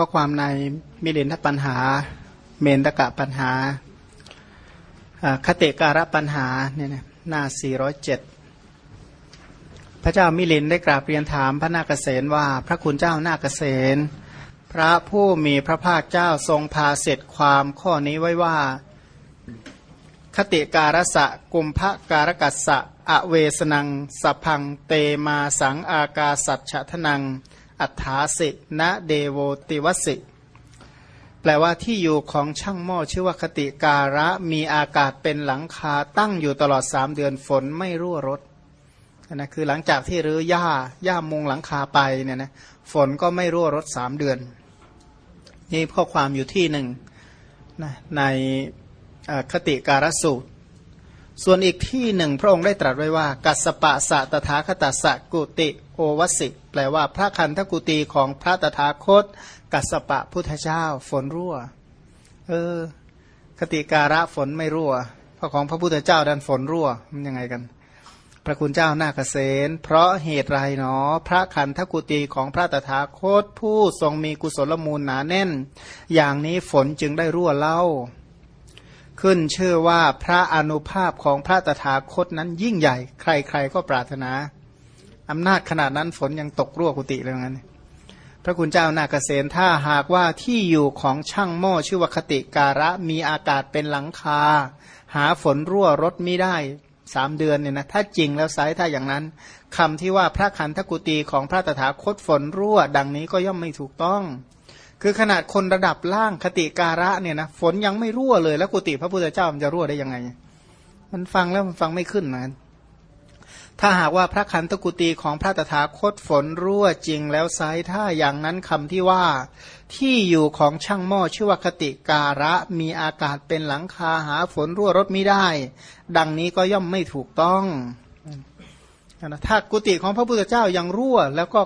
ข้อความในมิลินทปัญหา เมนตกะปัญหาคติการะปัญหาเนี่ยนะหน้า 407 พระเจ้ามิลินได้กราบเรียนถามพระนาคเษนว่าพระคุณเจ้านาคเษนพระผู้มีพระภาคเจ้าทรงพาเสร็จความข้อนี้ไว้ว่า คติการสะกุมภการกัสสะอเวสนังสพังเตมาสังอากาสัจฉทนัง อัฏฐาสินะเดโวติวสิ แปลว่าที่อยู่ของช่างหม้อชื่อว่าคติการะมีอากาศเป็นหลังคาตั้งอยู่ตลอดสามเดือนฝนไม่รั่วรดนะคือหลังจากที่รื้อหญ้าหญ้ามุงหลังคาไปเนี่ยนะฝนก็ไม่รั่วรดสามเดือน นี่ข้อความอยู่ที่หนึ่งนะในคติการสูตร ส่วนอีกที่หนึ่งพระองค์ได้ตรัสไว้ว่า กัสปะสะตถาคตสะกุติโอวสิแปลว่าพระคันธกุตีของพระตถาคต กัสปะพุทธเจ้า ฝนรั่ว เออ คติการะฝนไม่รั่วเพราะของพระพุทธเจ้าดันฝนรั่วมันยังไงกัน พระคุณเจ้าหน้าเกษณเพราะเหตุไรหนอ พระคันธกุตีของพระตถาคต ผู้ทรงมีกุศลมูลหนาแน่น อย่างนี้ฝนจึงได้รั่วเล่า ขึ้นชื่อว่าพระอนุภาพของพระตถาคตนั้นยิ่งใหญ่ ใครๆก็ปรารถนาอำนาจขนาดนั้นฝนยังตกรั่วกุฏิเลยงั้น พระคุณเจ้านาเกษตถ้าหากว่าที่อยู่ของช่างหม้อชื่อว่าคติการะมีอากาศเป็นหลังคา หาฝนรั่วรถไม่ได้สามเดือนเนี่ยนะถ้าจริงแล้วไซถ้าอย่างนั้นคำที่ว่าพระคันธกุตีของพระตถาคตฝนรั่ว ดังนี้ก็ย่อมไม่ถูกต้อง คือขนาดคนระดับล่างคติการะเนี่ยนะฝนยังไม่รั่วเลย แล้วกุฏิพระพุทธเจ้ามันจะรั่วได้ยังไง มันฟังแล้วมันฟังไม่ขึ้นนะถ้าหากว่าพระขันตกุตีของพระตถาคตฝนรั่วจริงแล้วไซถ้าอย่างนั้นคำที่ว่าที่อยู่ของช่างหม้อชื่อว่าคติการะมีอากาศเป็นหลังคาหาฝนรั่วรถไม่ได้ ดังนี้ก็ย่อมไม่ถูกต้องนะถ้ากุฏิของพระพุทธเจ้ายังรั่ว แล้วก็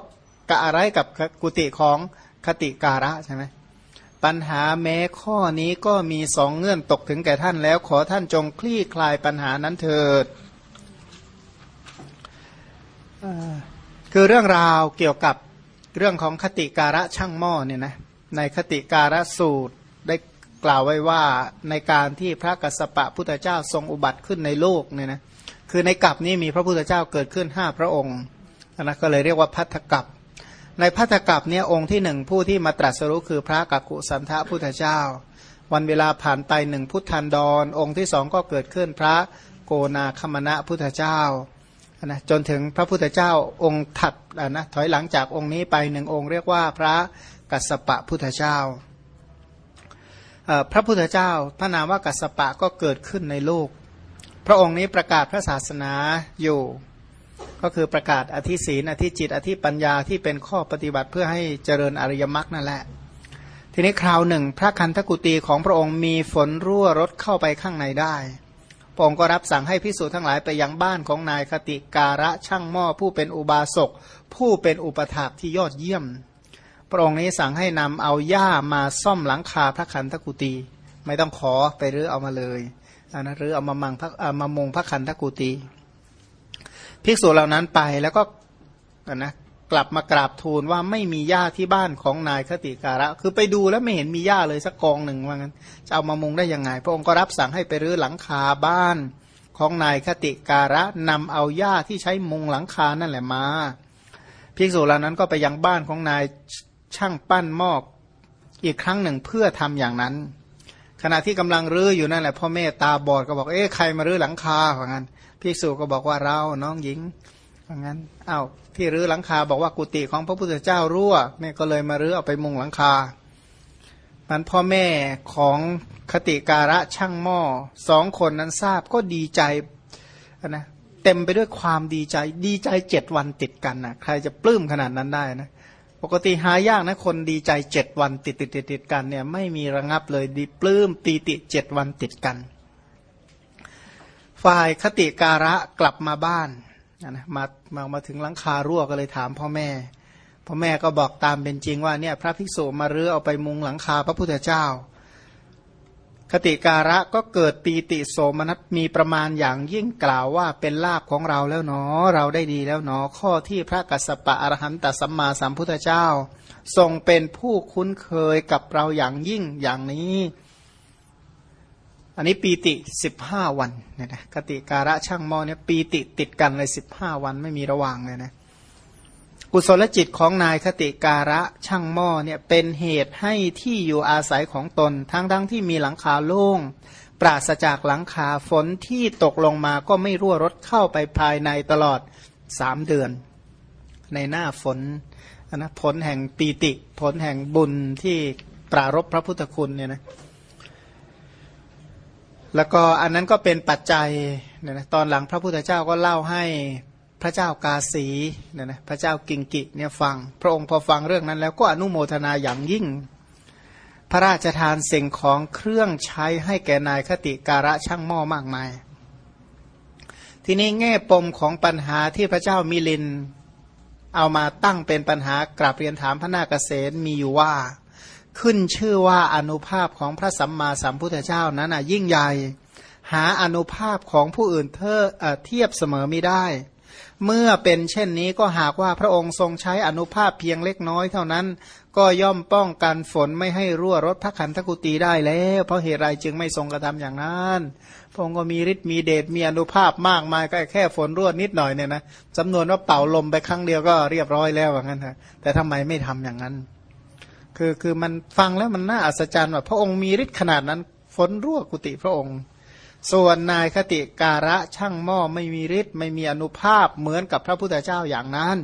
กะอะไรกับกุฏิของ คติการะใช่ไหมปัญหาแม้ข้อนี้ก็มีสองเงื่อนตกถึงแก่ท่านแล้ว ขอท่านจงคลี่คลายปัญหานั้นเถิดคือเรื่องราวเกี่ยวกับเรื่องของคติการะช่างหม้อเนี่ยนะในคติการะสูตรได้กล่าวไว้ว่าในการที่พระกัสสปะพุทธเจ้าทรงอุบัติขึ้นในโลกเนี่ยนะคือในกลับนี้มีพระพุทธเจ้าเกิดขึ้นห้าพระองค์นะก็เลยเรียกว่าพัทธกับ ในพัทธกับเนี่ยองค์ที่หนึ่งผู้ที่มาตรัสรู้คือพระกักุสันทะพุทธเจ้า วันเวลาผ่านไปหนึ่งพุทธันดร องค์ที่สองก็เกิดขึ้นพระโกนาคมณะพุทธเจ้านะจนถึงพระพุทธเจ้าองค์ถัดนะถอยหลังจากองค์นี้ไปหนึ่งองค์เรียกว่าพระกัสสปะพุทธเจ้า พระพุทธเจ้าพระนามว่ากัสสปะก็เกิดขึ้นในโลก พระองค์นี้ประกาศพระศาสนาอยู่ ก็คือประกาศอธิศีนอธิจิต อธิปัญญาที่เป็นข้อปฏิบัติเพื่อให้เจริญอริยมรรคนั่นแหละ ทีนี้คราวหนึ่ง พระคันธกุตีของพระองค์มีฝนรั่วรถเข้าไปข้างในได้พระองค์ก็รับสั่งให้พิสูจน์ทั้งหลายไปยังบ้านของนายคติการะช่างหม้อผู้เป็นอุบาสกผู้เป็นอุปถากที่ยอดเยี่ยม พระองค์นี้สั่งให้นำเอาหญ้ามาซ่อมหลังคาพระคันธกุตีไม่ต้องขอไปรื้อเอามาเลยนะหรือเอามามังพระมามงพระคันธกุตี ภิกษุเหล่านั้นไปแล้วก็นะกลับมากราบทูลว่าไม่มีหญ้าที่บ้านของนายคติการะ คือไปดูแล้วไม่เห็นมีหญ้าเลยสักกองหนึ่งว่างั้นจะเอามามุงได้ยังไง พระองค์ก็รับสั่งให้ไปรื้อหลังคาบ้านของนายคติการะนำเอาหญ้าที่ใช้มุงหลังคานั่นแหละมาภิกษุเหล่านั้นก็ไปยังบ้านของนายช่างปั้นหมอกอีกครั้งหนึ่งเพื่อทำอย่างนั้น ขณะที่กำลังรื้ออยู่นั่นแหละพ่อแม่ตาบอดก็บอกเอ๊ะใครมารื้อหลังคาว่างั้นภิกษุก็บอกว่าเราน้องหญิงว่างั้นอา้าวที่รื้อหลังคาบอกว่ากุฏิของพระพุทธเจ้ารั่วแม่ก็เลยมารื้อเอาไปมุงหลังคามันพ่อแม่ของคติการะช่างหม้อสองคนนั้นทราบก็ดีใจนะเต็มไปด้วยความดีใจ ดีใจเจ็ดวันติดกันนะใครจะปลื้มขนาดนั้นได้นะ ปกติหายากนะคนดีใจเจ็ดวันติดติดติดติดกันเนี่ยไม่มีระงับเลยดีปลื้มปีติเจ็ดวันติดกัน ฝ่ายคติการะกลับมาบ้านนะมามามาถึงหลังคารั่วก็เลยถามพ่อแม่ พ่อแม่ก็บอกตามเป็นจริงว่าเนี่ยพระภิกษุมาเรือเอาไปมุงหลังคาพระพุทธเจ้า คติการะก็เกิดปีติโสมนัสมีประมาณอย่างยิ่งกล่าวว่าเป็นลาบของเราแล้วเนาะเราได้ดีแล้วเนาะข้อที่พระกัสสปะอรหันตสัมมาสัมพุทธเจ้า ทรงเป็นผู้คุ้นเคยกับเราอย่างยิ่งอย่างนี้ อันนี้ปีติสิบห้าวันเนี่ยนะคติการะช่างมอเนี่ยปีติติดกันเลยสิบห้าวันไม่มีระหว่างเลยนะ กุศลจิตของนายคติการะช่างหม้อเนี่ยเป็นเหตุให้ที่อยู่อาศัยของตน ทั้งทั้งที่มีหลังคาโล่ง ปราศจากหลังคาฝนที่ตกลงมาก็ไม่รั่วรถเข้าไปภายในตลอดสามเดือน ในหน้าฝนนะผลแห่งปีติ ผลแห่งบุญที่ปรารบพระพุทธคุณเนี่ยนะแล้วก็อันนั้นก็เป็นปัจจัยเนี่ยนะตอนหลังพระพุทธเจ้าก็เล่าให้ พระเจ้ากาสีเนี่ยนะพระเจ้ากิงกิเนี่ยฟัง พระองค์พอฟังเรื่องนั้นแล้วก็อนุโมทนาอย่างยิ่ง พระราชทานสิ่งของเครื่องใช้ให้แก่นายคติการะช่างหม้อมากมาย ทีนี้แง่ปมของปัญหาที่พระเจ้ามิลิน เอามาตั้งเป็นปัญหากราบเรียนถามพระนาคเษนมีอยู่ว่า ขึ้นชื่อว่าอนุภาพของพระสัมมาสัมพุทธเจ้านั้นยิ่งใหญ่ หาอนุภาพของผู้อื่นเทเทียบเสมอไม่ได้ เมื่อเป็นเช่นนี้ก็หากว่าพระองค์ทรงใช้อนุภาพเพียงเล็กน้อยเท่านั้น ก็ย่อมป้องกันฝนไม่ให้รั่วรถพระขันธกุตีได้แล้ว เพราะเหตุไรจึงไม่ทรงกระทำอย่างนั้น พระองค์ก็มีฤทธิ์มีเดชมีอนุภาพมากมายก็แค่ฝนรั่วนิดหน่อยเนี่ยนะจำนวนว่าเป่าลมไปครั้งเดียวก็เรียบร้อยแล้วว่างั้นฮะแต่ทำไมไม่ทำอย่างนั้น คือคือมันฟังแล้วมันน่าอัศจรรย์ว่าพระองค์มีฤทธิ์ขนาดนั้น ฝนรั่วกุฏิพระองค์ ส่วนนายคติการะช่างหม้อไม่มีฤทธิ์ไม่มีอนุภาพเหมือนกับพระพุทธเจ้าอย่างนั้น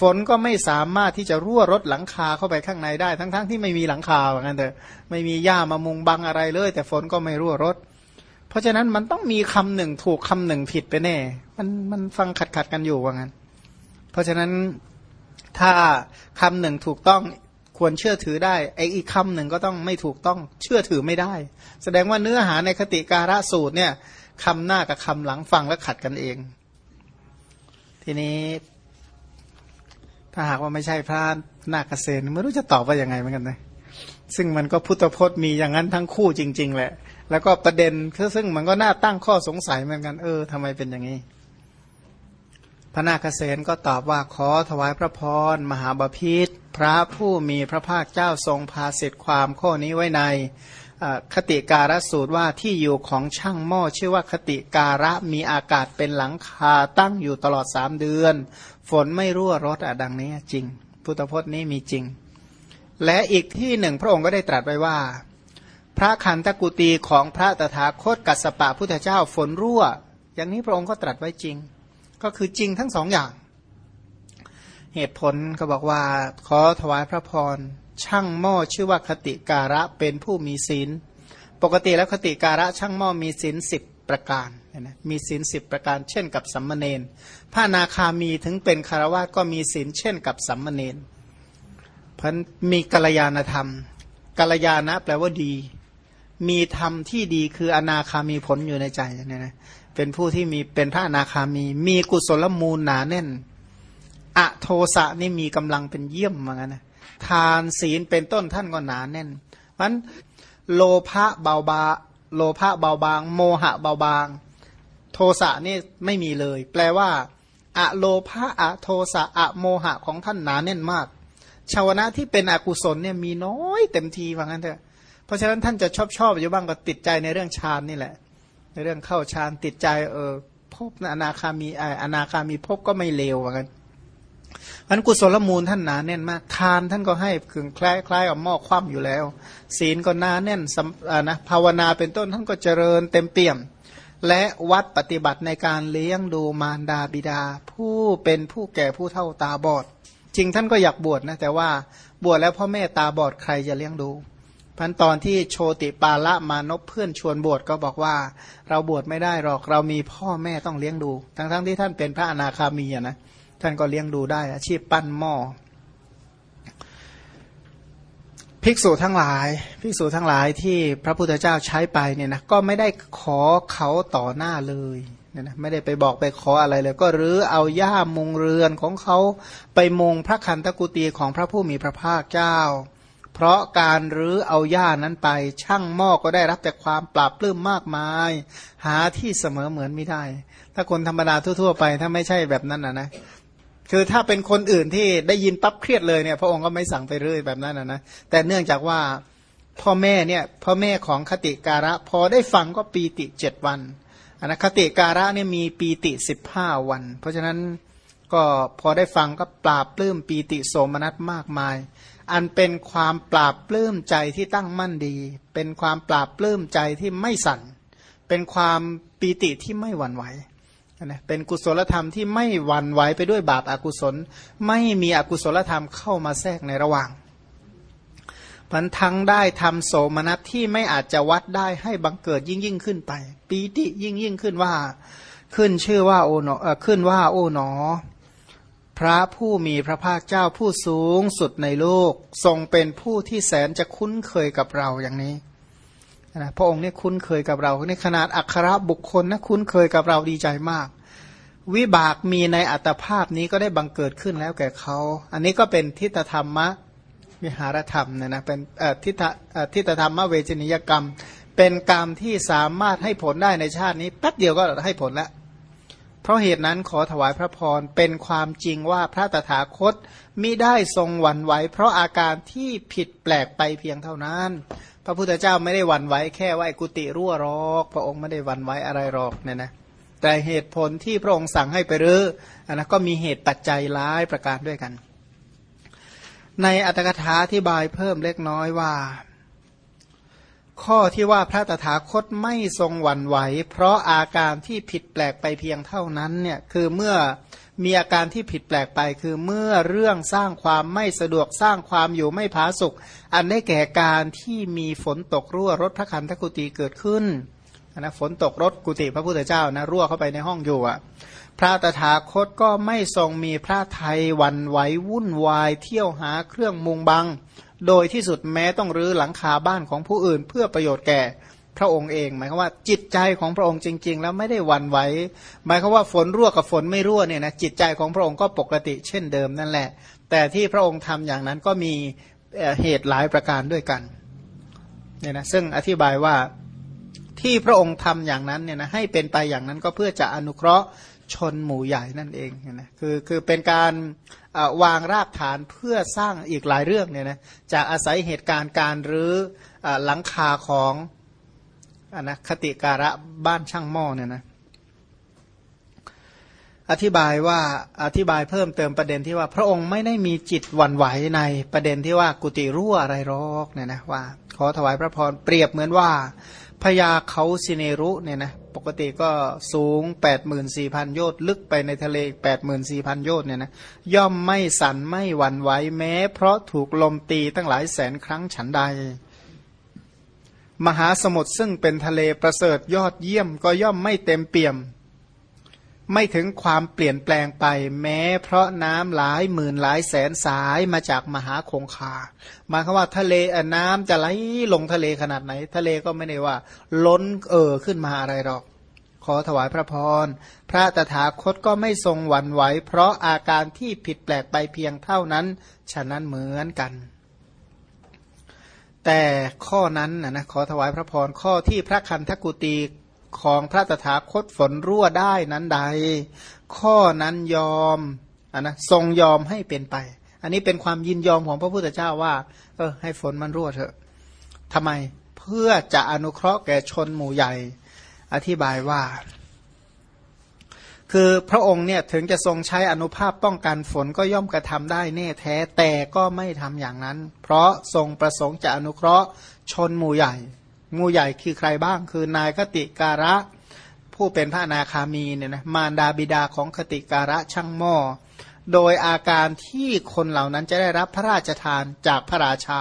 ฝนก็ไม่สามารถที่จะรั่วรถหลังคาเข้าไปข้างในได้ ทั้งๆทที่ไม่มีหลังคาเหมือนกันเถอะไม่มีหญ้ามามุงบังอะไรเลย แต่ฝนก็ไม่รั่วรถ เพราะฉะนั้นมันต้องมีคำหนึ่งถูกคำหนึ่งผิดไปแน่ มันมันฟังขัดขัดกันอยู่ว่างั้น เพราะฉะนั้นถ้าคำหนึ่งถูกต้อง ควรเชื่อถือได้ไออีกคำหนึ่งก็ต้องไม่ถูกต้องเชื่อถือไม่ได้ แสดงว่าเนื้อหาในคติการะสูตรเนี่ยคำหน้ากับคำหลังฟังแล้วขัดกันเอง ทีนี้ ถ้าหากว่าไม่ใช่พระนาคเษนไม่รู้จะตอบว่ายังไงเหมือนกันนะซึ่งมันก็พุทธพจน์มีอย่างนั้นทั้งคู่จริง ๆ แหละ แล้วก็ประเด็นซึ่งมันก็น่าตั้งข้อสงสัยเหมือนกันเออทำไมเป็นอย่างนี้ พระนาคเษนก็ตอบว่าขอถวายพระพรมหาบาพิษพระผู้มีพระภาคเจ้าทรงพาสิทธิความข้อนี้ไว้ในคติการสูตรว่าที่อยู่ของช่างหม้อชื่อว่าคติการะมีอากาศเป็นหลังคาตั้งอยู่ตลอดสามเดือน ฝนไม่รั่วรถอะดังนี้จริง พุทธพจน์นี้มีจริง และอีกที่หนึ่งพระองค์ก็ได้ตรัสไว้ว่า พระคันตกุตีของพระตถาคตกัสสปะพุทธเจ้าฝนรั่ว อย่างนี้พระองค์ก็ตรัสไว้จริง ก็คือจริงทั้งสองอย่าง เหตุผลก็บอกว่า ขอถวายพระพรช่างหม้อชื่อว่าคติการะเป็นผู้มีศีล ปกติแล้วคติการะช่างหม้อมีศีลสิบประการนะมีศีลสิบประการเช่นกับสัมมเนนพระนาคามีถึงเป็นคารวะก็มีศีลเช่นกับสัมมเนนพันมีกัลยาณธรรมกัลยาณะแปลว่าดี มีธรรมที่ดีคืออนาคามีผลอยู่ในใจเนี่ยนะ เป็นผู้ที่มีเป็นพระอนาคามี มีกุศลมูลหนาแน่น อโทสะนี่มีกำลังเป็นเยี่ยมเหมือนกันนะทานศีลเป็นต้นท่านก็หนาแน่นมันโลภะเบาบาโลภะเบาบาง โมหะเบาบาง โทสะนี่ไม่มีเลย แปลว่าอะโลภะอะโทสะอะโมหะของท่านหนาแน่นมาก ชาวนะที่เป็นอกุศลเนี่ยมีน้อยเต็มทีว่างั้นเถอะ เพราะฉะนั้นท่านจะชอบชอบอยู่บ้างก็ติดใจในเรื่องฌานนี่แหละ ในเรื่องเข้าฌานติดใจเออพบอนาคามีอนาคามีพบก็ไม่เลวว่างั้นอันกุศลมูลท่านหนาแน่นมากทานท่านก็ให้ขึงคล้ายคล้ายกับหม้อคว่ำอยู่แล้ว ศีลก็หนาแน่นนะภาวนาเป็นต้นท่านก็เจริญเต็มเปี่ยม และวัดปฏิบัติในการเลี้ยงดูมารดาบิดา ผู้เป็นผู้แก่ผู้เท่าตาบอด จริงท่านก็อยากบวชนะแต่ว่าบวชแล้วพ่อแม่ตาบอดใครจะเลี้ยงดู พันตอนที่โชติปาละมานพเพื่อนชวนบวชก็บอกว่า เราบวชไม่ได้หรอกเรามีพ่อแม่ต้องเลี้ยงดู ทั้งๆทที่ท่านเป็นพระอนาคามีนะท่านก็เลี้ยงดูได้อาชีพปั้นหม้อภิกษุทั้งหลาย ภิกษุทั้งหลายที่พระพุทธเจ้าใช้ไปเนี่ยนะก็ไม่ได้ขอเขาต่อหน้าเลยเนี่ยนะไม่ได้ไปบอกไปขออะไรเลย ก็หรือเอาย่ามุงเรือนของเขาไปมุงพระคันตกุตีของพระผู้มีพระภาคเจ้า เพราะการรื้อเอาย่านั้นไป ช่างหม้อก็ได้รับแต่ความปราบปลื้มมากมาย หาที่เสมอเหมือนไม่ได้ ถ้าคนธรรมดาทั่ว ๆ ไปถ้าไม่ใช่แบบนั้นนะนะคือถ้าเป็นคนอื่นที่ได้ยินปั๊บเครียดเลยเนี่ย พระองค์ก็ไม่สั่งไปเรื่อยแบบนั้นนะนะแต่เนื่องจากว่าพ่อแม่เนี่ยพ่อแม่ของคติการะ พอได้ฟังก็ปีติเจ็ดวันอันนะคติการะเนี่ยมีปีติสิบห้าวัน เพราะฉะนั้น ก็พอได้ฟังก็ปราบปลื้มปีติโสมนัสมากมาย อันเป็นความปราบปลื้มใจที่ตั้งมั่นดี เป็นความปราบปลื้มใจที่ไม่สั่น เป็นความปีติที่ไม่หวั่นไหวนะเป็นกุศลธรรมที่ไม่หวั่นไหวไปด้วยบาปอากุศล ไม่มีอกุศลธรรมเข้ามาแทรกในระหว่างพันทั้งได้ทำโสมนัสที่ไม่อาจจะวัดได้ให้บังเกิดยิ่งยิ่งขึ้นไป ปีติยิ่งยิ่งขึ้นว่า ขึ้นชื่อว่าโอหนอขึ้นว่าโอ๋หนอ พระผู้มีพระภาคเจ้าผู้สูงสุดในโลก ทรงเป็นผู้ที่แสนจะคุ้นเคยกับเราอย่างนี้นะพระองค์เนี่ยคุ้นเคยกับเราในขนาดอัครบุคคลนะคุ้นเคยกับเราดีใจมาก วิบากมีในอัตภาพนี้ก็ได้บังเกิดขึ้นแล้วแก่เขา อันนี้ก็เป็นทิฏฐธรรมะวิหารธรรมเนี่ยนะเป็นทิฏฐทิฏฐธรรมะเวจนิยกรรม เป็นกรรมที่สามารถให้ผลได้ในชาตินี้แป๊บเดียวก็ให้ผลแล้ว ราะเหตุนั้นขอถวายพระพรเป็นความจริงว่าพระตถาคตมิได้ทรงหวั่นไหวเพราะอาการที่ผิดแปลกไปเพียงเท่านั้น พระพุทธเจ้าไม่ได้หวั่นไหวแค่ว่ากุฏิรั่วรอก พระองค์ไม่ได้หวั่นไหวอะไรหรอกเนี่ยนะแต่เหตุผลที่พระองค์สั่งให้ไปรื้ออันนั้นก็มีเหตุปัจจัยหลายประการด้วยกัน ในอัตถกถาที่บายเพิ่มเล็กน้อยว่า ข้อที่ว่าพระตถาคตไม่ทรงหวั่นไหว เพราะอาการที่ผิดแปลกไปเพียงเท่านั้นเนี่ยคือเมื่อมีอาการที่ผิดแปลกไป คือเมื่อเรื่องสร้างความไม่สะดวกสร้างความอยู่ไม่ผาสุกอันได้แก่การที่มีฝนตกรั่วรถพระคันธกุติเกิดขึ้นนะฝนตกรถกุฏิพระพุทธเจ้านะรั่วเข้าไปในห้องอยู่อะ่ะพระตถาคตก็ไม่ทรงมีพระไทยวันไหววุ่นวาย เที่ยวหาเครื่องมุงบัง โดยที่สุดแม้ต้องรื้อหลังคาบ้านของผู้อื่น เพื่อประโยชน์แก่พระองค์เอง หมายความว่าจิตใจของพระองค์จริง ๆ แล้วไม่ได้วันไหวหมายความว่าฝนรั่วกับฝนไม่รั่วเนี่ยนะจิตใจของพระองค์ก็ปกติเช่นเดิมนั่นแหละ แต่ที่พระองค์ทำอย่างนั้นก็มีเหตุหลายประการด้วยกันเนี่ยนะซึ่งอธิบายว่าที่พระองค์ทำอย่างนั้นเนี่ยนะให้เป็นไปอย่างนั้นก็เพื่อจะอนุเคราะห์ ชนหมู่ใหญ่นั่นเองนะคือคือเป็นการวางรากฐานเพื่อสร้างอีกหลายเรื่องเนี่ยนะจากอาศัยเหตุการณ์การรื้อหลังคาของอนนะคติการะบ้านช่างหม้อเนี่ยนะอธิบายว่าอธิบายเพิ่มเติมประเด็นที่ว่าพระองค์ไม่ได้มีจิตหวั่นไหวในประเด็นที่ว่ากุฏิรั่วอะไรรอกเนี่ยนะว่า ขอถวายพระพรเปรียบเหมือนว่า พญาเขาสิเนรุเนี่ยนะปกติก็สูง 84,000 โยชน์ลึกไปในทะเล 84,000 โยชน์เนี่ยนะย่อมไม่สั่นไม่หวั่นไหวแม้ เพราะถูกลมตีตั้งหลายแสนครั้งฉันใด มหาสมุทรซึ่งเป็นทะเลประเสริฐยอดเยี่ยมก็ย่อมไม่เต็มเปี่ยม ไม่ถึงความเปลี่ยนแปลงไป แม้เพราะน้ำหลายหมื่นหลายแสนสายมาจากมหาคงคาหมายความว่าทะเลน้ำจะไหลลงทะเลขนาดไหน ทะเลก็ไม่ได้ว่า ล้นเอ่อขึ้นมาอะไรหรอก ขอถวายพระพร พระตถาคตก็ไม่ทรงหวั่นไหวเพราะอาการที่ผิดแปลกไปเพียงเท่านั้น ฉะนั้นเหมือนกันแต่ข้อนั้นนะขอถวายพระพรข้อที่พระคันธกุตี ของพระตถาคตฝนรั่วได้นั้นใด ข้อนั้นยอมอนนะทรงยอมให้เป็นไป อันนี้เป็นความยินยอมของพระพุทธเจ้าว่า เออ ให้ฝนมันรั่วเถอะทำไมเพื่อจะอนุเคราะห์แก่ชนหมู่ใหญ่ อธิบายว่า คือพระองค์เนี่ยถึงจะทรงใช้อนุภาพป้องกันฝนก็ย่อมกระทำได้แน่แท้แต่ก็ไม่ทำอย่างนั้น เพราะทรงประสงค์จะอนุเคราะห์ชนหมู่ใหญ่ งูใหญ่คือใครบ้าง คือนายคติการะ ผู้เป็นพระนาคามีเนี่ยนะมารดาบิดาของคติการะช่างหม้อโดยอาการที่คนเหล่านั้นจะได้รับพระราชทานจากพระราชา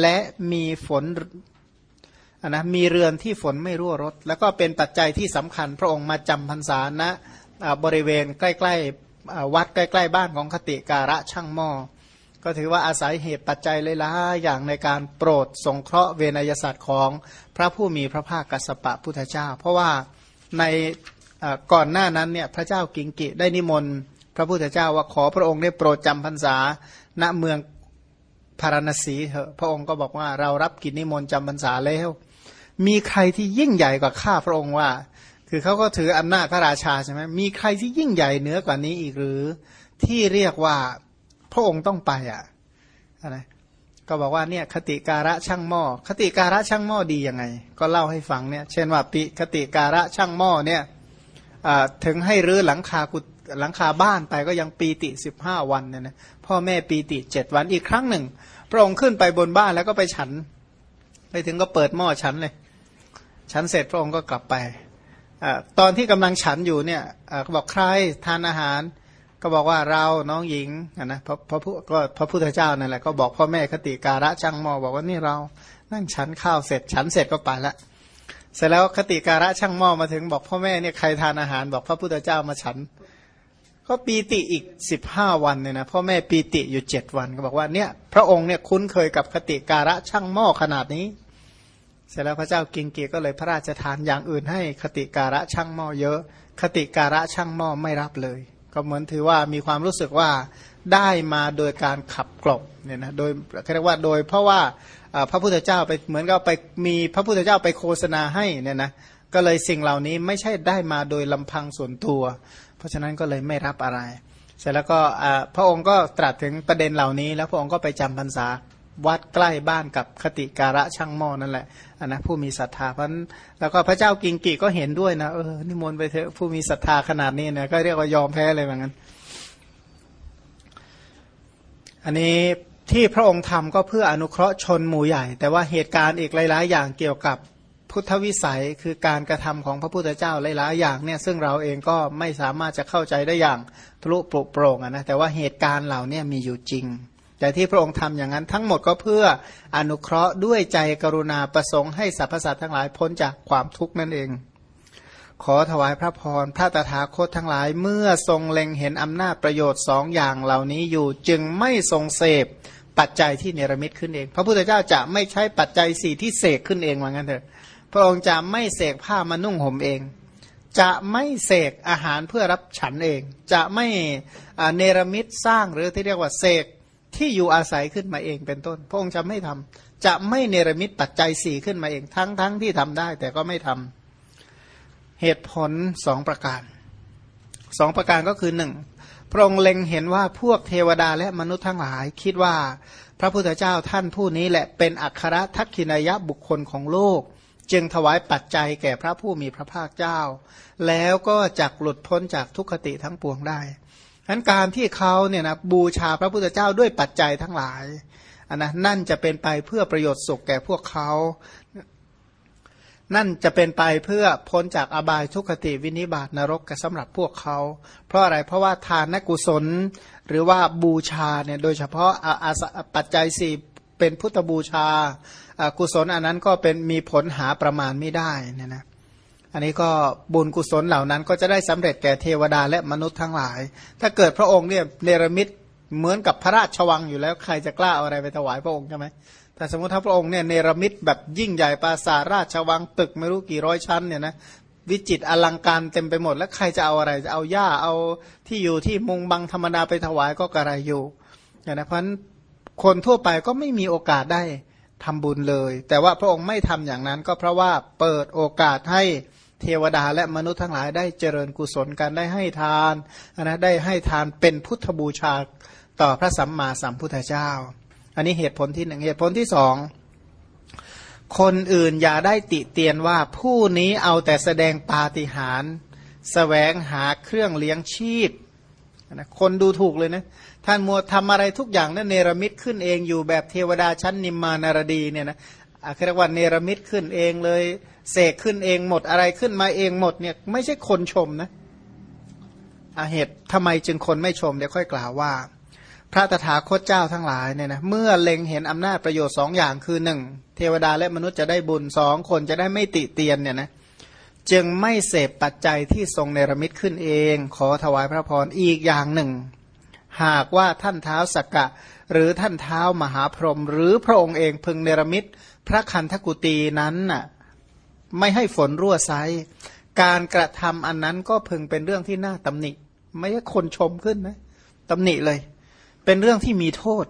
และมีฝนนะมีเรือนที่ฝนไม่รั่วรดแล้วก็เป็นปัจจัยที่สำคัญพระองค์มาจำพรรษาณนะบริเวณใกล้ ๆ วัดใกล้ ๆ บ้านของคติการะช่างหม้อ ก็ถือว่าอาศัยเหตุปัจจัยเลยละอย่างในการโปรดสงเคราะห์เวนยศาสตร์ของพระผู้มีพระภาคกัสปะพุทธเจ้า เพราะว่าในก่อนหน้านั้นเนี่ยพระเจ้ากิงกิได้นิมนต์พระพุทธเจ้าว่าขอพระองค์ได้โปรดจำพรรษาณเมืองพาราณสีเถอะพระองค์ก็บอกว่าเรารับกิจนิมนต์จำพรรษาแล้ว มีใครที่ยิ่งใหญ่กว่าข้าพระองค์ว่า คือเขาก็ถืออำนาจพระราชาใช่ไหมมีใครที่ยิ่งใหญ่เหนือกว่านี้อีกหรือที่เรียกว่า พระองค์ต้องไปอะอะไรก็บอกว่าเนี่ยคติการะช่างหม้อคติการะช่างหม้อดียังไง ก็เล่าให้ฟังเนี่ยเช่นว่าปิคติการะช่างหม้อเนี่ยถึงให้รื้อหลังคากุหลังคาบ้านไปก็ยังปีติสิบห้าวันเนี่ยนะพ่อแม่ปีติเจ็ดวันอีกครั้งหนึ่ง พระองค์ขึ้นไปบนบ้านแล้วก็ไปฉัน ไปถึงก็เปิดหม้อฉันเลย ฉันเสร็จพระองค์ก็กลับไปอตอนที่กำลังฉันอยู่เนี่ยเขาบอกใครทานอาหาร ก็บอกว่าเราน้องหญิงนะพระพระพุก็พระพุทธเจ้านั่นแหละก็บอกพ่อแม่คติการะช่างหม้อบอกว่านี่เรานั่งฉันข้าวเสร็จฉันเสร็จก็ไปละเสร็จแล้วคติการะช่างหม้อมาถึงบอกพ่อแม่เนี่ยใครทานอาหารบอกพระพุทธเจ้ามาฉัน ก็ปีติอีกสิบห้าวันเนี่ยนะพ่อแม่ปีติอยู่เจ็ดวันก็บอกว่าเนี่ย พระองค์เนี่ยคุ้นเคยกับคติการะช่างหม้อขนาดนี้ เสร็จแล้วพระเจ้ากิงเกียก็เลยพระราชทานอย่างอื่นให้คติการะช่างหม้อเยอะ คติการะช่างหม้อไม่รับเลย ก็เหมือนถือว่ามีความรู้สึกว่าได้มาโดยการขับกลบเนี่ยนะโดยเรียกว่าโดยเพราะว่าพระพุทธเจ้าไปเหมือนกับไปมีพระพุทธเจ้าไปโฆษณาให้เนี่ยนะก็เลยสิ่งเหล่านี้ไม่ใช่ได้มาโดยลำพังส่วนตัว เพราะฉะนั้นก็เลยไม่รับอะไร เสร็จแล้วก็พระองค์ก็ตรัสถึงประเด็นเหล่านี้ แล้วพระองค์ก็ไปจำพรรษา วัดใกล้บ้านกับคติการะช่างหม้อนั่นแหละนนะผู้มีศรัทธาเพราะนั้นแล้วก็พระเจ้ากิงกิก็เห็นด้วยนะเออนิมนต์ไปเถอะผู้มีศรัทธาขนาดนี้เนี่ยก็เรียกว่ายอมแพ้เลยเหมือนกันอันนี้ที่พระองค์ทำก็เพื่ออนุเคราะห์ชนหมู่ใหญ่ แต่ว่าเหตุการณ์อีกหลาย ๆ อย่างเกี่ยวกับพุทธวิสัยคือการกระทำของพระพุทธเจ้าหลาย ๆ อย่างเนี่ยซึ่งเราเองก็ไม่สามารถจะเข้าใจได้อย่างทะลุปลุกโปร่งนะแต่ว่าเหตุการณ์เหล่านี้มีอยู่จริง แต่ที่พระองค์ทำอย่างนั้นทั้งหมดก็เพื่ออนุเคราะห์ด้วยใจกรุณาประสงค์ให้สรรพสัตว์ทั้งหลายพ้นจากความทุกข์นั่นเอง ขอถวายพระพรพระตถาคตทั้งหลายเมื่อทรงเล็งเห็นอำนาจประโยชน์สองอย่างเหล่านี้อยู่จึงไม่ทรงเสพปัจจัยที่เนรมิตขึ้นเอง พระพุทธเจ้าจะไม่ใช้ปัจจัยสี่ที่เสกขึ้นเองว่างั้นเถอะพระองค์จะไม่เสกผ้ามานุ่งห่มเอง จะไม่เสกอาหารเพื่อรับฉันเอง จะไม่เนรมิตสร้างหรือที่เรียกว่าเสก ที่อยู่อาศัยขึ้นมาเองเป็นต้น พระองค์จะไม่ทำจะไม่เนรมิตปัจจัยสี่ขึ้นมาเองทั้งทั้งที่ทำได้ แต่ก็ไม่ทำเหตุผลสองประการสองประการก็คือหนึ่งพระองค์เล็งเห็นว่าพวกเทวดาและมนุษย์ทั้งหลาย คิดว่าพระพุทธเจ้าท่านผู้นี้แหละเป็นอัครทักขินายะบุคคลของโลก จึงถวายปัจจัยแก่พระผู้มีพระภาคเจ้า แล้วก็จักหลุดพ้นจากทุกขติทั้งปวงได้ นั้นการที่เขาเนี่ยนะบูชาพระพุทธเจ้าด้วยปัจจัยทั้งหลายอันนะนั่นจะเป็นไปเพื่อประโยชน์สุขแก่พวกเขา นั่นจะเป็นไปเพื่อพ้นจากอบายทุกขติวินิบาตนรกกับสำหรับพวกเขา เพราะอะไรเพราะว่าทานนกุศล หรือว่าบูชาเนี่ยโดยเฉพาะปัจจัยสี่เป็นพุทธบูชากุศลอันนั้นก็เป็นมีผลหาประมาณไม่ได้นี่ยนะ อันนี้ก็บุญกุศลเหล่านั้นก็จะได้สำเร็จแก่เทวดาและมนุษย์ทั้งหลาย ถ้าเกิดพระองค์เนี่ยเนรมิตเหมือนกับพระราชวังอยู่แล้วใครจะกล้าเอาอะไรไปถวายพระองค์ใช่ไหมแต่สมมติถ้าพระองค์เนี่ยเนรมิตแบบยิ่งใหญ่ปราสาทราชวังตึกไม่รู้กี่ร้อยชั้นเนี่ยนะวิจิตอลังการเต็มไปหมด แล้วใครจะเอาอะไรจะเอาหญ้าเอาที่อยู่ที่มุงบังธรรมดาไปถวายก็กระไรอยู่อย่างนั้นคนทั่วไปก็ไม่มีโอกาสได้ทำบุญเลย แต่ว่าพระองค์ไม่ทำอย่างนั้นก็เพราะว่าเปิดโอกาสให้ เทวดาและมนุษย์ทั้งหลายได้เจริญกุศลกันได้ให้ทานนะได้ให้ทานเป็นพุทธบูชาต่อพระสัมมาสัมพุทธเจ้า อันนี้เหตุผลที่หนึ่งเหตุผลที่สองคนอื่นอย่าได้ติเตียนว่าผู้นี้เอาแต่แสดงปาฏิหาริย์แสวงหาเครื่องเลี้ยงชีพนะคนดูถูกเลยนะท่านมัวทำอะไรทุกอย่างนั่นเนรมิตขึ้นเองอยู่แบบเทวดาชั้นนิมมานารดีเนี่ยนะอาเรียกว่าเนรมิตขึ้นเองเลย เสกขึ้นเองหมดอะไรขึ้นมาเองหมดเนี่ยไม่ใช่คนชมนะอาเหตุทำไมจึงคนไม่ชมเดี๋ยวค่อยกล่าวว่า พระตถาคตเจ้าทั้งหลายเนี่ยนะเมื่อเล็งเห็นอำนาจประโยชน์สองอย่างคือหนึ่งเทวดาและมนุษย์จะได้บุญสองคนจะได้ไม่ติเตียนเนี่ยนะจึงไม่เสพปัจจัยที่ทรงเนรมิตขึ้นเอง ขอถวายพระพรอีกอย่างหนึ่ง หากว่าท่านเท้าสกกะ หรือท่านเท้ามหาพรหมหรือพระองค์เองพึงเนรมิต พระคันธกุตีนั้นน่ะ ไม่ให้ฝนรั่วไซการกระทำอันนั้นก็พึงเป็นเรื่องที่น่าตำหนิ ไม่ใช่คนชมขึ้นนะตำหนิเลย เป็นเรื่องที่มีโทษ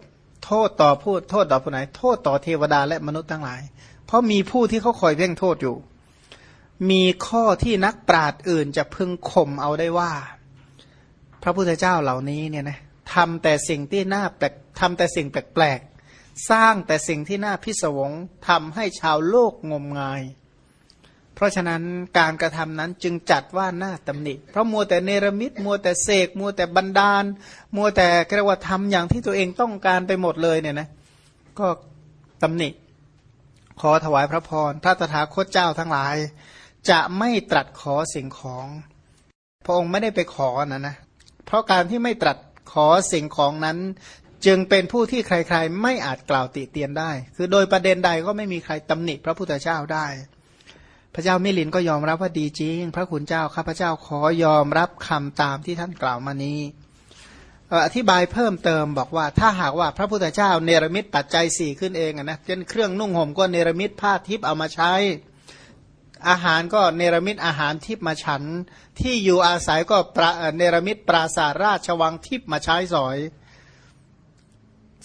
โทษต่อผู้โทษต่อผู้ไหน โทษต่อเทวดาและมนุษย์ทั้งหลาย เพราะมีผู้ที่เขาคอยเพ่งโทษอยู่ มีข้อที่นักปราดอื่นจะพึงข่มเอาได้ว่า พระพุทธเจ้าเหล่านี้เนี่ยนะทำแต่สิ่งที่น่าแปลกทำแต่สิ่งแปลกๆสร้างแต่สิ่งที่น่าพิศวงทำให้ชาวโลกงมงาย ราะฉะนั้นการกระทำนั้นจึงจัดว่าน่าตำหนิ เพราะมัวแต่เนรมิตมัวแต่เสกมัวแต่บันดาล มัวแต่กระว่าทำอย่างที่ตัวเองต้องการไปหมดเลยเนี่ยนะก็ตำหนิ ขอถวายพระพรพระตถาคตเจ้าทั้งหลาย จะไม่ตรัสขอสิ่งของ พระองค์ไม่ได้ไปขอนะนะเพราะการที่ไม่ตรัสขอสิ่งของนั้น จึงเป็นผู้ที่ใครๆ ไม่อาจกล่าวติเตียนได้ คือโดยประเด็นใดก็ไม่มีใครตำหนิพระพุทธเจ้าได้ พระเจ้ามิลินก็ยอมรับว่าดีจริง พระคุณเจ้าข้าพเจ้าขอยอมรับคำตามที่ท่านกล่าวมานี้อธิบายเพิ่มเติมบอกว่าถ้าหากว่าพระพุทธเจ้าเนรมิตปัจจัยสี่ขึ้นเองนะเช่นเครื่องนุ่งห่มก็เนรมิตผ้าทิพย์เอามาใช้ อาหารก็เนรมิตอาหารทิพย์มาฉัน ที่อยู่อาศัยก็เนรมิตปราสาทราชวังทิพย์มาใช้สอย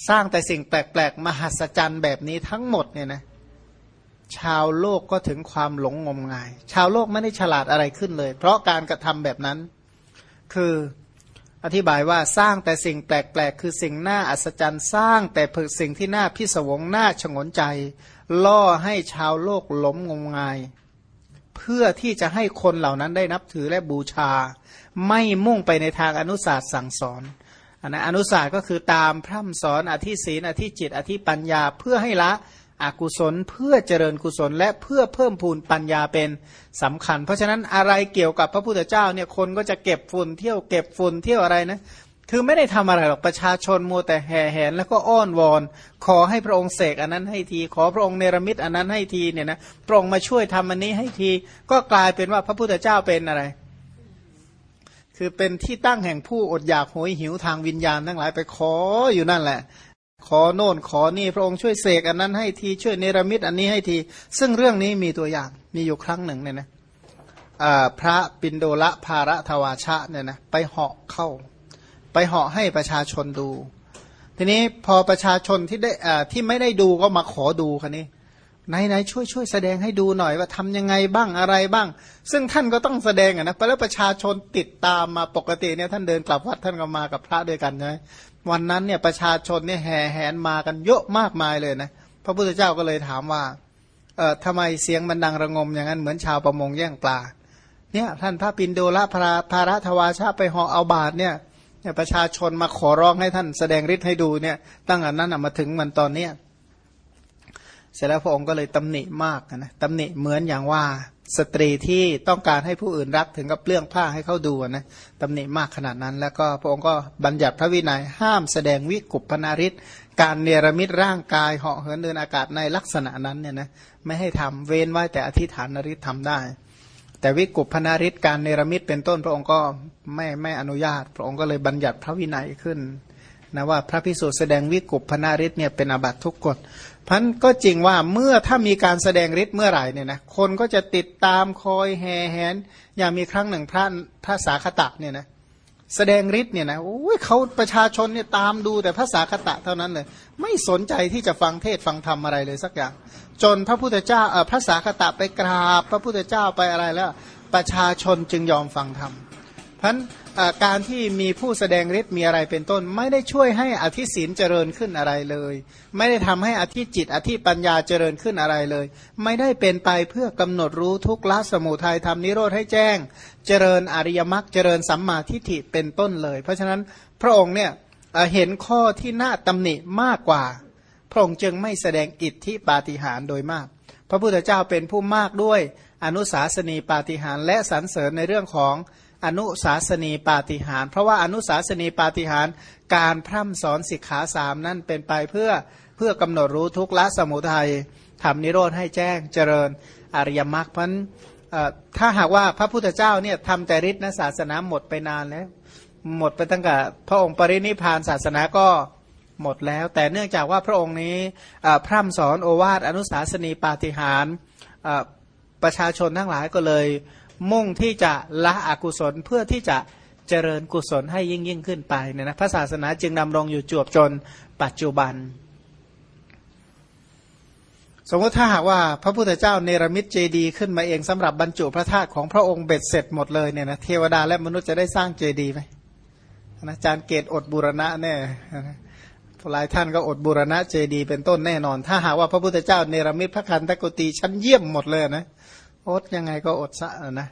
สร้างแต่สิ่งแปลกๆ มหัศจรรย์แบบนี้ทั้งหมดเนี่ยนะ ชาวโลกก็ถึงความหลงงมงาย ชาวโลกไม่ได้ฉลาดอะไรขึ้นเลย เพราะการกระทำแบบนั้น คืออธิบายว่าสร้างแต่สิ่งแปลกๆ คือสิ่งน่าอัศจรรย์สร้างแต่ผึกสิ่งที่น่าพิศวงน่าชงนใจ ล่อให้ชาวโลกหลงงมงาย เพื่อที่จะให้คนเหล่านั้นได้นับถือและบูชา ไม่มุ่งไปในทางอนุศาสตร์สั่งสอนอันนะอนุศาสตร์ก็คือตามพร่ำสอนอธิศีนอธิจิต อธิปัญญาเพื่อให้ละ อกุศลเพื่อเจริญกุศล และเพื่อเพิ่มพูนปัญญาเป็นสำคัญ เพราะฉะนั้นอะไรเกี่ยวกับพระพุทธเจ้าเนี่ยคนก็จะเก็บฝุ่นเที่ยวเก็บฝุ่นเที่ยวอะไรนะคือไม่ได้ทำอะไรหรอกประชาชนมัวแต่แห่แหนแล้วก็อ้อนวอน ขอให้พระองค์เสกอันนั้นให้ที ขอพระองค์เนรมิตอันนั้นให้ทีเนี่ยนะพระองค์มาช่วยทำอันนี้ให้ที ก็กลายเป็นว่าพระพุทธเจ้าเป็นอะไร คือเป็นที่ตั้งแห่งผู้อดอยากโหยหิวทางวิญญาณทั้งหลายไปขออยู่นั่นแหละ ขอโน่นขอนี่พระองค์ช่วยเสกอันนั้นให้ทีช่วยเนรมิตอันนี้ให้ที ซึ่งเรื่องนี้มีตัวอย่างมีอยู่ครั้งหนึ่งเนี่ยนะพระปินโดละภาระทวาชะเนี่ยนะไปเหาะเข้า ไปเหาะให้ประชาชนดู ทีนี้พอประชาชนที่ได้ที่ไม่ได้ดูก็มาขอดูคันนี้ไหนไหนช่วยช่วยแสดงให้ดูหน่อยว่าทำยังไงบ้างอะไรบ้าง ซึ่งท่านก็ต้องแสดงอะนะแล้วประชาชนติดตามมาปกติเนี่ยท่านเดินกลับวัดท่านก็มากับพระด้วยกันใช่ไหมวันนั้นเนี่ยประชาชนเนี่ยแห่แหนมากันเยอะมากมายเลยนะพระพุทธเจ้าก็เลยถามว่าเออทำไมเสียงมันดังระงมอย่างนั้นเหมือนชาวประมงแย่งปลาเนี่ยท่านพระปินโดละพระพาระทวาชาไปหอเอาบาทเนี่ยเนี่ยประชาชนมาขอร้องให้ท่านแสดงฤทธิ์ให้ดูเนี่ยตั้งแต่นั้นมาถึงมันตอนเนี้ย เสร็จแล้วพระองค์ก็เลยตำหนิมากนะตำหนิเหมือนอย่างว่าสตรีที่ต้องการให้ผู้อื่นรักถึงกับเปลื้องผ้าให้เขาดูนะตำหนิมากขนาดนั้น แล้วก็พระองค์ก็บัญญัติพระวินัยห้ามแสดงวิกุปพนาริษการเนรมิตร่างกายเหาะเหินเดินอากาศในลักษณะนั้นเนี่ยนะไม่ให้ทำเว้นไว้แต่อธิษฐานนริษทำได้ แต่วิกุปพนาริษการเนรมิตเป็นต้นพระองค์ก็ไม่ไม่อนุญาต พระองค์ก็เลยบัญญัติพระวินัยขึ้นนะว่าพระพิสุแสดงวิกุปพนาริษเนี่ยเป็นอาบัติทุกกฎ พันก็จริงว่าเมื่อถ้ามีการแสดงฤทธิ์เมื่อไหร่เนี่ยนะคนก็จะติดตามคอยแห่แหน อย่างมีครั้งหนึ่งพระพระสาคตะเนี่ยนะแสดงฤทธิ์เนี่ยนะโอ้ยเขาประชาชนเนี่ยตามดูแต่พระสาคตะเท่านั้นเลย ไม่สนใจที่จะฟังเทศฟังธรรมอะไรเลยสักอย่าง จนพระพุทธเจ้าเออพระสาคตะไปกราบ พระพุทธเจ้าไปอะไรแล้ว ประชาชนจึงยอมฟังธรรม พันการที่มีผู้แสดงฤทธิ์มีอะไรเป็นต้น ไม่ได้ช่วยให้อธิศีลเจริญขึ้นอะไรเลย ไม่ได้ทำให้อธิจิต อธิปัญญาเจริญขึ้นอะไรเลย ไม่ได้เป็นไปเพื่อกำหนดรู้ทุกละสมุทัยทำนิโรธให้แจ้ง เจริญอริยมรรคเจริญสัมมาทิฏฐิเป็นต้นเลย เพราะฉะนั้นพระองค์เนี่ยเห็นข้อที่น่าตำหนิมากกว่า พระองค์จึงไม่แสดงอิทธิปาฏิหาริย์โดยมาก พระพุทธเจ้าเป็นผู้มากด้วยอนุสาสนีปาฏิหาริย์และสรรเสริญในเรื่องของ อนุสาสนีปาฏิหาร เพราะว่าอนุสาสนีปาฏิหาร การพร่ำสอนสิกขาสามนั่นเป็นไปเพื่อเพื่อกำหนดรู้ทุกละสมุทัยทำนิโรธให้แจ้งเจริญอริยมรรคพันถ้าหากว่าพระพุทธเจ้าเนี่ยทำแต่ฤทธิ์นะศาสนาหมดไปนานแล้ว หมดไปตั้งแต่พระองค์ปรินิพานศาสนาก็หมดแล้ว แต่เนื่องจากว่าพระองค์นี้พร่ำสอนโอวาทอนุสาสนีปาฏิหารประชาชนทั้งหลายก็เลย มุ่งที่จะละอกุศลเพื่อที่จะเจริญกุศลให้ยิ่งยิ่งขึ้นไปเนี่ยนะพระศาสนาจึงดำรงอยู่จวบจนปัจจุบัน สมมติถ้าหากว่าพระพุทธเจ้าเนรมิตเจดีย์ขึ้นมาเองสำหรับบรรจุพระธาตุของพระองค์เบ็ดเสร็จหมดเลยเนี่ยนะเทวดาและมนุษย์จะได้สร้างเจดีย์ไหมอาจารย์เกตอดบุรณะแน่หลายท่านก็อดบุรณะเจดีย์เป็นต้นแน่นอน ถ้าหากว่าพระพุทธเจ้าเนรมิตพระคันตะกุตีชั้นเยี่ยมหมดเลยนะ อดยังไงก็อดซะนะ